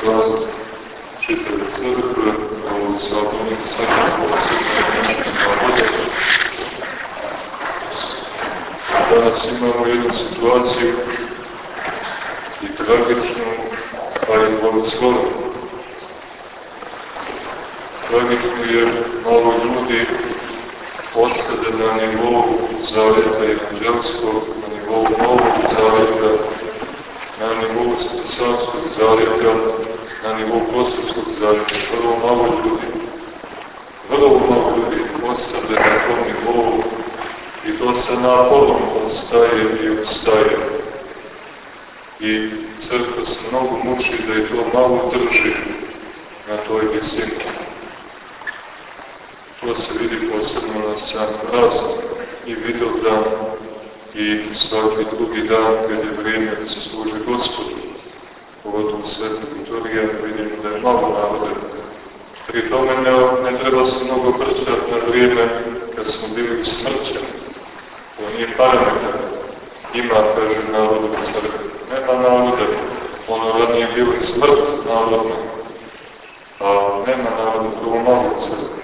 praznik čitave crkve, zakonika, svakako svakako navode. Danas imamo jednu situaciju i tragičnu, pa i blagoslovenu. Tragično je malo ljudi ostade na nivou evanđelskog, na nivou novog zavjeta, na nivou svetosanskog zavjeta, na nivou kosovskog zavjeta. Vrlo malo ljudi, vrlo malo ljudi ostade na tom nivou i to sa naporom ostaje i ustaje. I crkva se mnogo muči da je to malo drži na toj visini. To se vidi posebno na sam praznik i videl dan i svaki drugi dan kad je vrijeme da se služi gospodu. Pogotovo sveta liturgija vidimo da je malo naroda. Pri tome ne, ne treba se mnogo brčati na vrijeme kad smo bili smrćeni. To nije parametar. Ima, kaže, narod u crkvi. Nema naroda. Ono radnije bilo i smrt narodna. A nema naroda, prvo malo crkvi.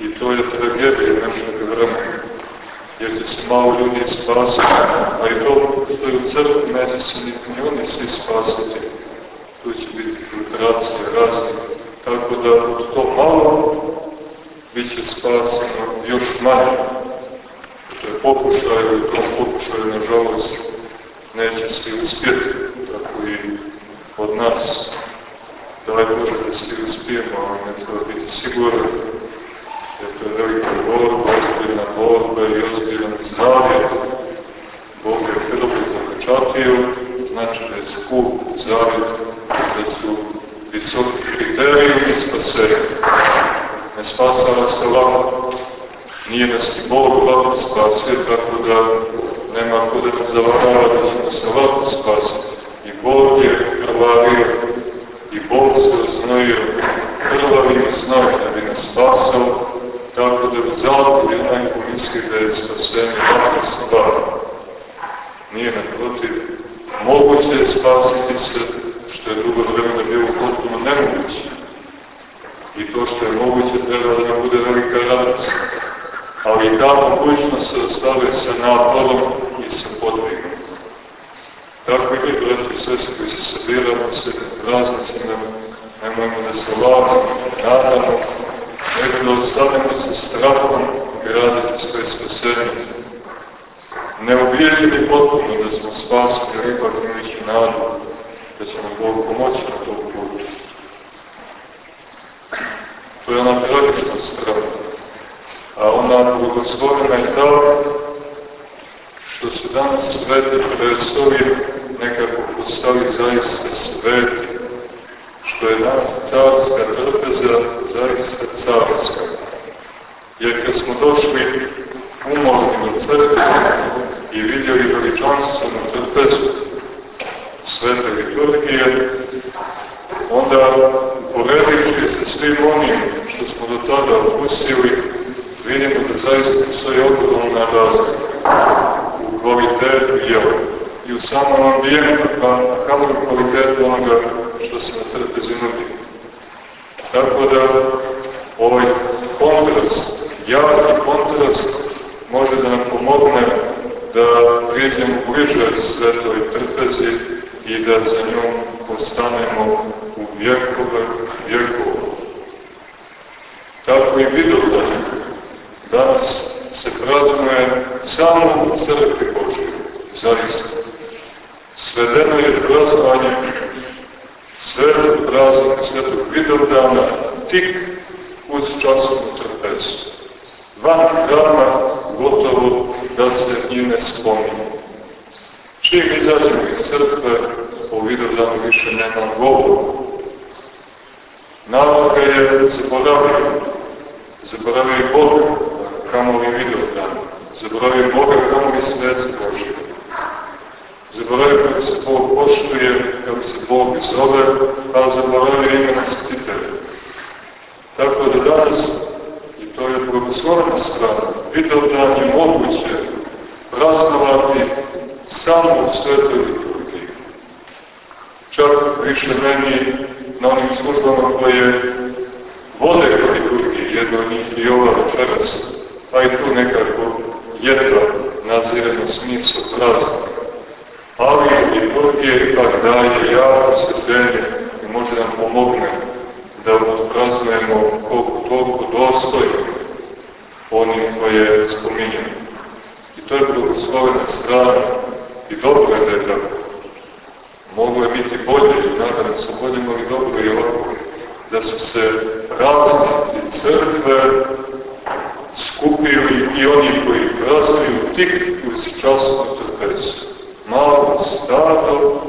I to je tragedija našeg vremena. Jer će se malo ljudi spasiti, a i to što je u crkvi neće se ni oni svi spasiti. Tu će biti filtracije razne. Tako da od to malo bit će spaseno još manje. To je pokušaj, u tom pokušaju, nažalost, neće se uspjeti, tako i od nas. Bože da svi uspijemo, ali ne treba biti siguran jer to je velika borba, ozbiljna borba i ozbiljan zavjet. Bog je Filipu zapečatio, znači da je skup zavjet, da su visoki kriterijumi spasenja. Ne spasava se lako, nije nas i Bog lako spasio, tako da nema ko da nas zavarava da ćemo se lako spasiti. I Bog je krvario, i Bog se oznojio krvavim znoj da bi nas spasao, tako da u zalku jedan misli da je spasenje laka stvar. Nije naprotiv. Moguće je spasiti se, što je drugo vremena bilo potpuno nemoguće. I to što je moguće treba da nam bude velika radost. Ali ta mogućnost se ostave sa naporom i sa podvigom. Tako i mi, braći i sestri, koji se sabiramo se praznicima, nemojmo da se lažemo, nadamo, nego da ostavimo sa strahom graditi svoje spasenje. Ne uvijeđeni potpuno da smo spasili, jer ipak imajući nadu da će nam pomoći na tom putu. To je ona tragična strana. A ona blagoslovena je ta što su danas svete presovi nekako postali zaista sveti što je danas carska trpeza zaista carska. Jer kad smo došli umorni do crkve i vidjeli veličanstvenu trpezu svete liturgije, onda uporedivši se svim onim što smo do tada opustili, vidimo da zaista je ogromna razlika u kvalitetu jela i u samom ambijentu, a kako u kvalitetu onoga što se na trpezi nudi. Tako da ovaj kontrast, javni kontrast, može da nam pomogne da priđemo bliže svetoj trpezi i da za njom postanemo u vjekove vjekova. Tako i Vidovdan danas se praznuje samo u crkvi Božje, zaista. Svedeno je praznovanje svetog praznika svetog Vidovdana tik uz časovnu trpezu. Van hrama gotovo da se i ne spominje. Čim izađemo iz crkve, o Vidovdanu više nema govora. Naloga je zaboravio. Zaboravio i Boga, kamo li Vidovdan. Zaboravio Boga, kamo li sveci Božje zaboravio kako se Bog poštuje, kako se Bog zove, a zaboravio ime stitelja. Tako da danas, i to je blagoslovena strana, video da je moguće praznovati samo u svetoj liturgiji. čak više meni na onim službama koje vode kod liturgije, jedno njih i ova večeras, pa i tu nekako jedva nazirano smisla praznika. Ali liturgije ipak daje jako svetenje i može nam pomogne da odpraznujemo koliko toliko dostojno onim koje spominjamo. I to je blagoslovena strana i dobro je da je tako. Mogu je biti bolje i nadam se bolje, ali dobro je ovako da su se različiti crkve skupili i oni koji praznuju tik uz časnu trpezu. Malo stado,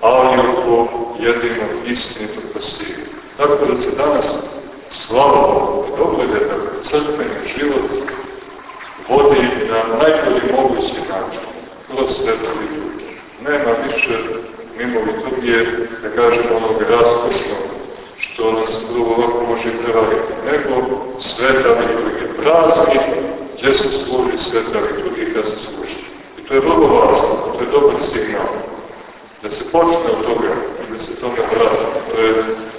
ali oko jedinog istinitog pastira. Tako da se danas slava dobro je da crkveni život vodi na najbolji mogući način, kroz svetu liturgiju. Nema više mimo liturgije, da kažemo onog raskošnog, što nas drugo ovako može prevariti, nego sveta liturgija, praznik, gdje se služi sveta liturgija, kada se služi. I to je vrlo važno, to je dobar signal da se počne od toga i da se tome vrati. To je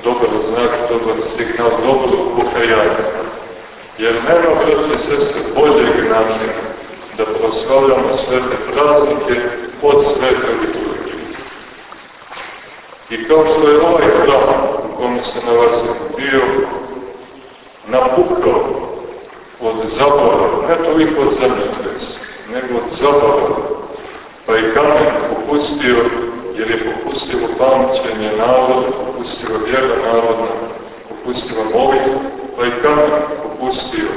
dobar znak, dobar signal, dobro pokajanje. Jer nema, braće i sestre, boljeg načina da proslavljamo svete praznike od svete liturgije. I kao što je ovaj hram kome se nalazimo bio napukao od zabora, ne toliko od zemljotresa, nego od zabora, pa i kamen popustio jer je popustilo pamćenje naroda, popustilo vjera narodna, popustilo molitva, pa i kamen popustio,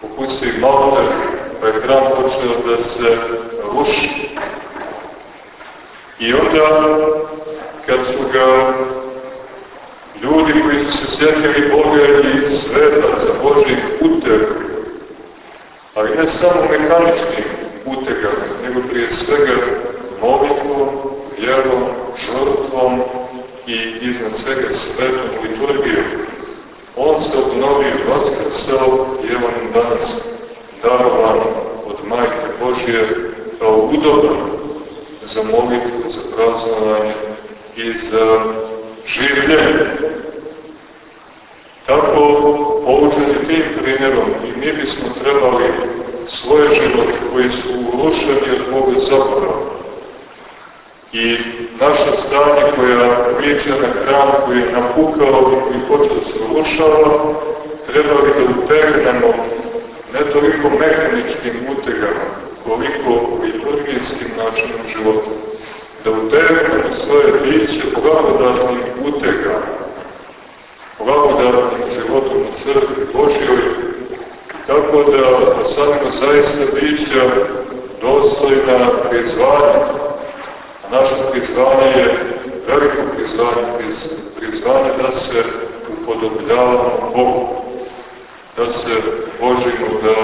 popustio i malter, pa je hram počeo da se ruši. I onda, kad su ga ljudi koji su se sjetili Boga i sveta za Božih utek, ali ne samo mehaničkim utegama, nego prije svega molitvom, vjerom, žrtvom i iznad svega svetom liturgijom. On se obnovio, vaskrsao i evo nam danas darovan od Majke Božije kao udoban za molitvu, za praznovanje i za življenje. Tako, poučeni tim primjerom, i mi bismo trebali svoje živote koji su urušeni od Boga zapravo, I naša stanje koja priča na hram koji je napukao i koji hoće da se urušava, treba li da utegnemo ne toliko mehaničkim utegama, koliko liturgijskim načinom života. Da utegnemo svoje biće blagodatnim utegama, blagodatnim životom u crkvi Božjoj, tako da osadimo zaista bića dostojna prizvanja Naše prizvanje je veliko prizvanje, prizvanje da se upodobljavamo Bogu, da se Božimo, da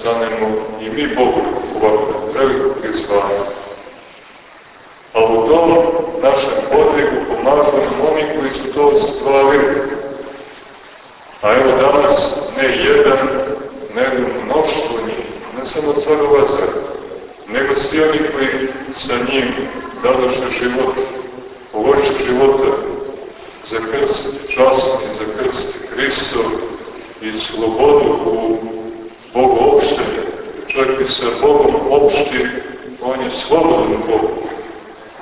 stanemo i mi Bogu ovako, veliko prizvanje. A u tom našem podvigu pomažu nam oni koji su to ostvarili. A evo danas ne jedan, nego mnoštvo njih, ne samo carova crkva, nego svi oni koji sa njim dadoše život, povoće života za krst, čast i za krst Hristo i slobodu u Bogu opštenju. Čovjek i sa Bogom opšti, on je slobodan Bog.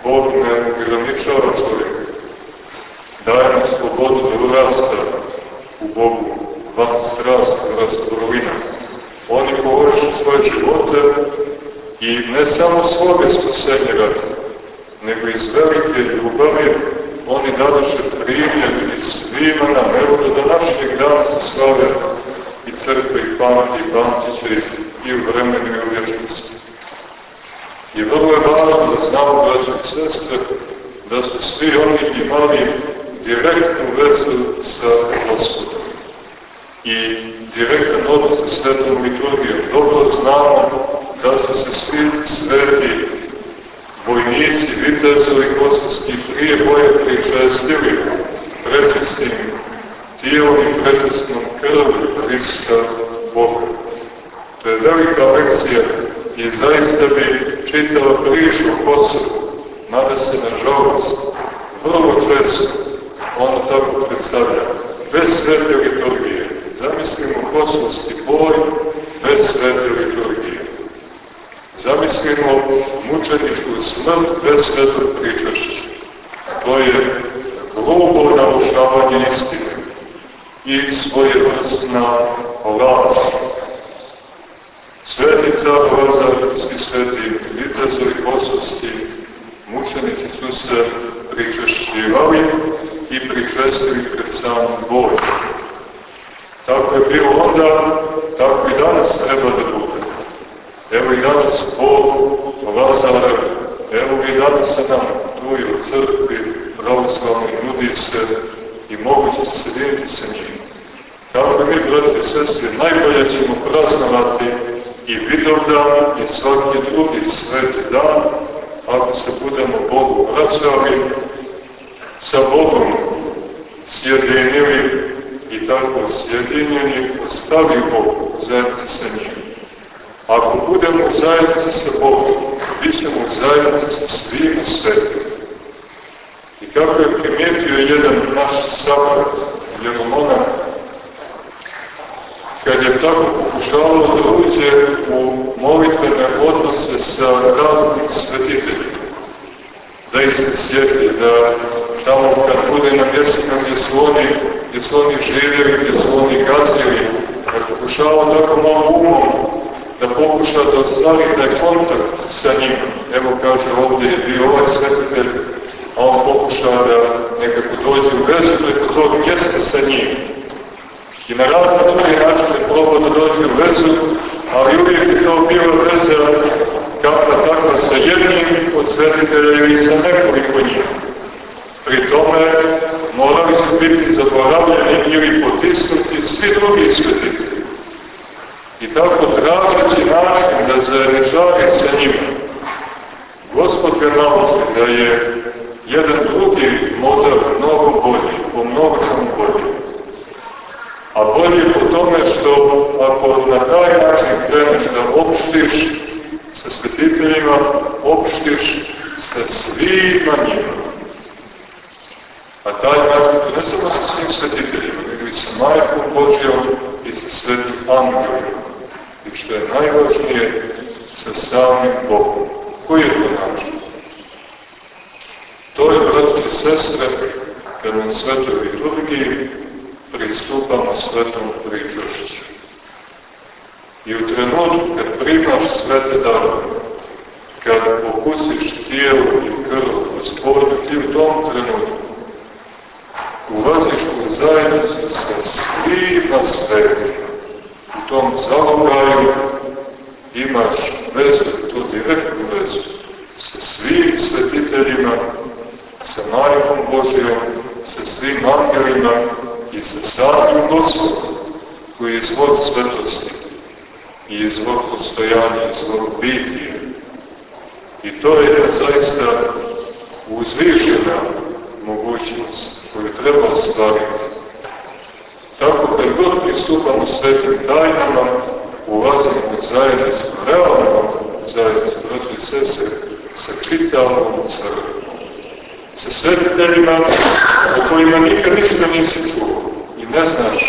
Bog ne ograničava čovjeka. Daje nam slobodu da urasta u Bogu, van strast, urasta vrlina. Oni povoće svoje živote i ne samo svoje spasenje radi, nego iz velike ljubavi oni dadaše primjer i svima nam, evo da današnjeg dana se slave i crkve i pamati i pamtiće i u vremenu i u vječnosti. I vrlo je važno da znamo, braće i sestre, da su svi oni imali direktnu vezu sa Gospodom i direktan odnos sa svetom liturgijom. Dobro znamo da su se svi sveti vojnici, vitezovi kosovski prije boje pričestili prečistim tijelom i prečistnom krvom Hrista Boga. To je velika lekcija i zaista bi čitala priču o Kosovu, mada se na žalost vrlo svete liturgije. Zamislimo kosmosti boj bez svete liturgije. Zamislimo mučeničku smrt bez svetog pričašća. To je grubo narušavanje istine i svoje vrstna laž. Sveti car Lazarski sveti vitezovi pososti, mučenici su se pričešćivali i pričestili pred sam boj. Tako je bilo onda, tako i danas treba da bude. Evo i danas Bog Lazara, evo i danas se nam tu i u crkvi pravoslavni nudi se i moguće se sjediniti sa njim. Tako mi, brati i sestri, najbolje ćemo praznovati i Vidovdan i svaki drugi sveti dan, ako se budemo Bogu vraćali, sa Bogom sjedinili i tako sjedinjeni ostavimo zajedno sa njim. Ako budemo zajedno sa Bogom, bit ćemo zajedno sa svim svetim. Kako je primijetio jedan naš sabrat, jedan monak, kad je tako pokušavao da uđe u molitvene odnose sa raznim svetiteljima, da ih se sjeti, da tamo kad bude na mjestima gdje su oni, gdje su oni živjeli, gdje su oni gazili, da pokušavao tako malo umom, da pokuša da ostvari taj kontakt sa njim. Evo kaže ovdje je bio ovaj svetitelj, on pokuša da nekako dođe u vezu preko tog mjesta sa njim I na razne druge načine probao da dođe u vezu, ali uvijek je to bila veza kakva takva sa jednim od svetitelja ili sa nekoliko njih. Pri tome morali su biti zaboravljeni ili potisnuti svi drugi svetitelji. I tako tražeći način da zajedničari sa njima. Gospod ga nalazi da je jedan drugi model mnogo bolji, po mnogo bolji A bolje po tome što ako na taj način kreneš da opštiš sa svetiteljima, opštiš sa svima njima. A taj način ne samo sa svim svetiteljima, nego i sa majkom Božjom i sa svetim angelima. I što je najvažnije, sa samim Bogom. Koji je? To je, braći i sestre, nam svetoj liturgiji pristupamo svetom pričašću. I u trenutku kad primaš svete darove, kad okusiš tijelo i krv gospodinu, ti u tom trenutku ulaziš u zajednicu sa svima svetima. U tom zalogaju imaš vezu, tu direktnu vezu, sa svim svetiteljima, sa majkom Božijom, svim angelima, i sa samim Gospodom, koji je izvod svetosti i izvod postojanja, izvod bitija. I to je zaista uzvišena mogućnost koju treba ostvariti. Tako kad god pristupamo svetim tajnama, ulazimo u zajednicu, realno zajednicu, brati i sese, sa čitavom crkvom. Sa svetiteljima kojima nikad ništa nisi čuo ne znaš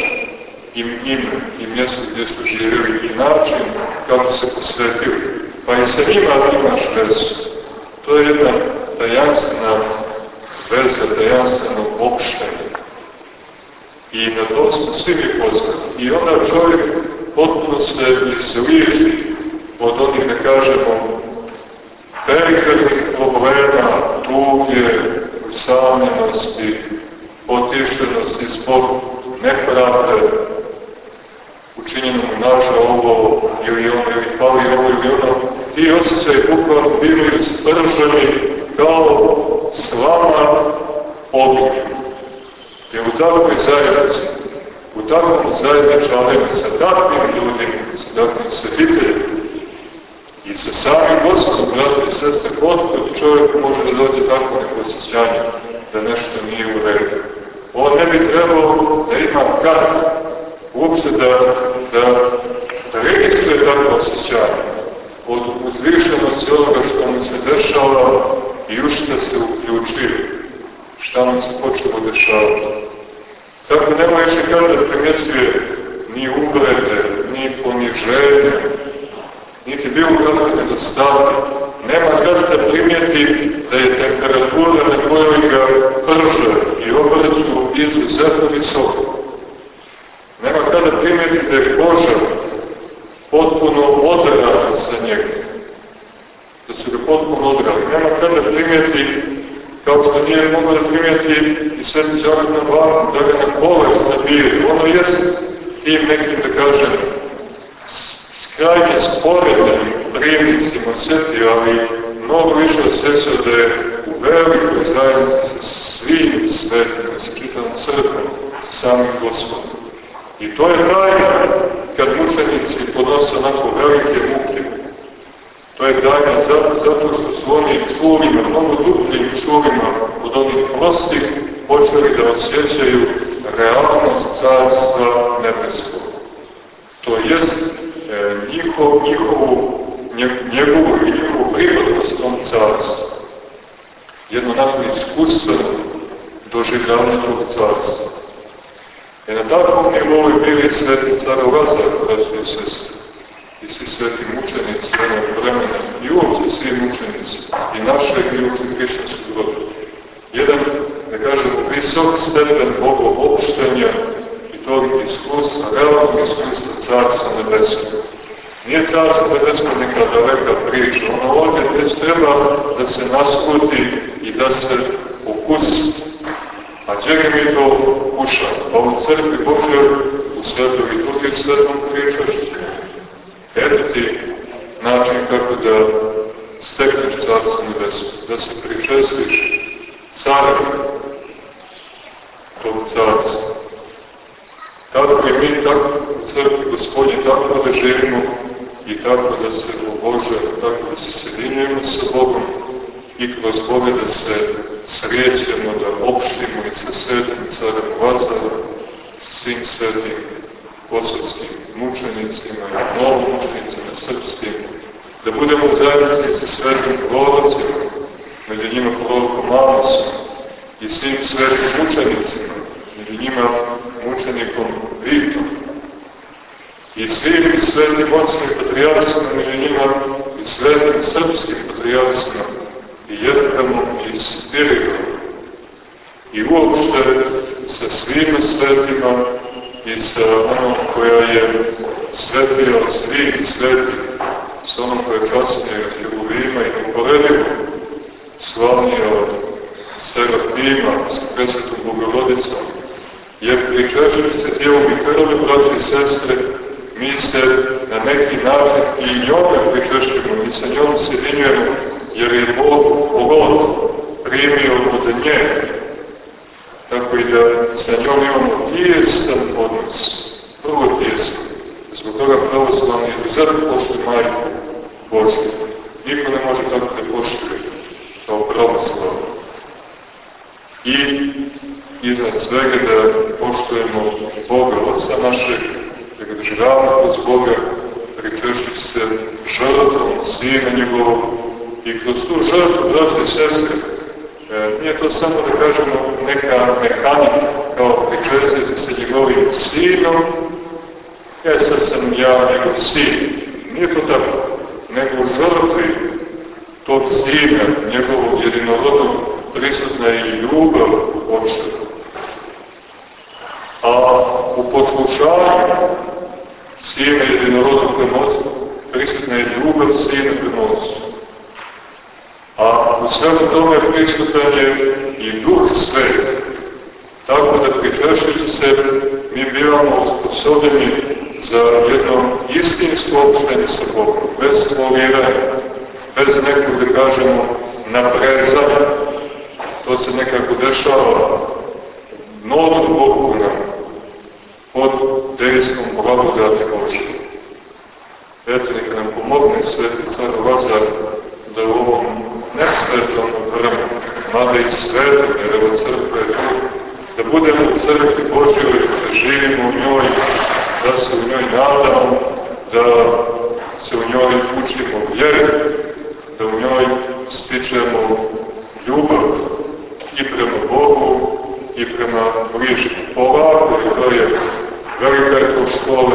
im ime i mjesto gdje su živjeli i način kako se posvetili. Pa i sa njima imaš vezu. To je jedna tajanstvena veza, tajanstveno opštenje. I na to smo svi mi poznati. I onda čovjek potpuno se izliježi od onih, da kažemo, perifernih problema, tuge, usamljenosti, otištenosti, zbog nepravde, učinjeno naša ovo ili ono, ili pali ovo ili ono, ti osjećaj bukvalno bili sprženi kao slama ognja. Jer u takvoj zajednici, u takvom zajedničanju sa takvim ljudima, sa takvim svetiteljima i sa samim Gospodom, brate i sestre, otkud čovjek može da dođe takvo neko osjećanje da nešto nije u redu on ne bi trebao da ima kad uopšte da, da, da registruje takvo osjećanje od uzvišenosti onoga što mu se dešava i u što se uključio, šta mu se počelo dešavati. Tako nema više kada primjećuje ni uvrede, ni poniženje, niti bilo kako nedostatak. Nema kada da primijeti da je temperatura na kojoj ga prže i obraću izuzetno visoka. Nema kada primijeti da je koža potpuno odrana za njega. Da su ga potpuno odrali. Kada primijeti kao što nije moglo da primijeti i sveti Đakob na vlaku, da ga na bolest nabije. Ono jest tim nekim, da kažem, krajnje sporednim primnicima sveti, ali mnogo više osjeća da je u velikoj zajednici sa svim svetima, sa čitavom crkvom, samim gospodom. I to je tajna kad mučenici podnose onako velike muke. To je tajna zato, zato što su oni čulima, mnogo dupljim čulima od onih prostih počeli da osjećaju realnost carstva nebeskog. To jest e, njihov, njihovu, njegovu i njihovu pripadnost tom carstvu. Jedno nakon iskustva doživljavanja tog carstva. I na takvom nivou je bili sveti carovazar, braći i sestri, i svi sveti mučenici onog vremena, i uopće svi mučenici, i naše i uopće hrišćanskog. Jedan, da kažem, visok stepen bogoopštenja i tog iskustva, realnog iskustva carstva nebeskog. Nije carstvo nebesko neka daleka priča, ono ovdje već treba da se naskuti i da se okusi. A čega mi to kuša? Pa u crkvi Božoj, u svetu liturgiji svetom pričaš. Eto ti način kako da stekneš carstvo nebesko, da se pričestiš carem tog carstva. Tako i mi tako u crkvi Gospodnje, tako da živimo i tako da se obožujemo, tako da se sjedinjujemo sa Bogom i kroz Boga da se srećemo, da opštimo i sa svetim carem Vazarom, svim svetim kosovskim mučenicima i novom mučenicima srpskim, budemo zajednici sa svetim prorocima, među njima prorokom Amosom i svim svetim mučenicima, među njima mučenikom Vitom, i svim svetim ocnim patrijarcima, među njima i svetim srpskim patrijarcima, i Jerkamom i Spiritom, i uopšte sa svim svetima i sa onom koja je svetija od svetih, sa onom koja je kasnije od Hruvima i uporedivo slavnija od Serafima, sa presvetom Bogorodicom, jer pričešćujući se tijelom i krve, braći i sestre, mi se na neki način i njome pričešćujemo, mi sa njom sjedinjujemo, jer je Bog Bogod primio od nje, tako i da sa njom imamo tijestan odnos, prvo tijestan. Zbog toga pravoslavni izuzetno poštuje majku Božju. Niko ne može tako da poštuje kao pravoslavni. I iznad svega da poštujemo Boga, Otca našeg, da ga doživamo kroz Boga, prikršći se žrtvom Sina njegovog i kroz tu žrtvu, braće i sestre, e, nije to samo da kažemo neka mehanika, kao prikršći se njegovim Sinom, e sad sam ja njegov Sin. Nije to tako, nego žrtvi tog Sina, njegovog jedinorodnog, prisutna je ljubav očeva. A u poslušanju Sina jedinorodnog prema Otcu, prisutna je ljubav Sina prema Otcu. A u svemu tome prisutan je i Duh Svet. Tako da prikršujući se mi bivamo osposobljeni za jedno istinsko opštenje sa Bogom, bez spoliranja, bez nekog, da kažemo, naprezanja. To se nekako dešava novom Bogu nam, pod dejstvom blagodati Božje. Eto, neka nam pomogne sveti car Lazar da u ovom nesvetom vremenu, mada i svetom, jer evo crkva da budemo u crkvi Božjoj, da živimo u njoj, da se u njoj nadamo, da se u njoj učimo vjeri, da u njoj stičemo ljubav i prema Bogu i prema bližnju. Polako, i to je velika je to škola,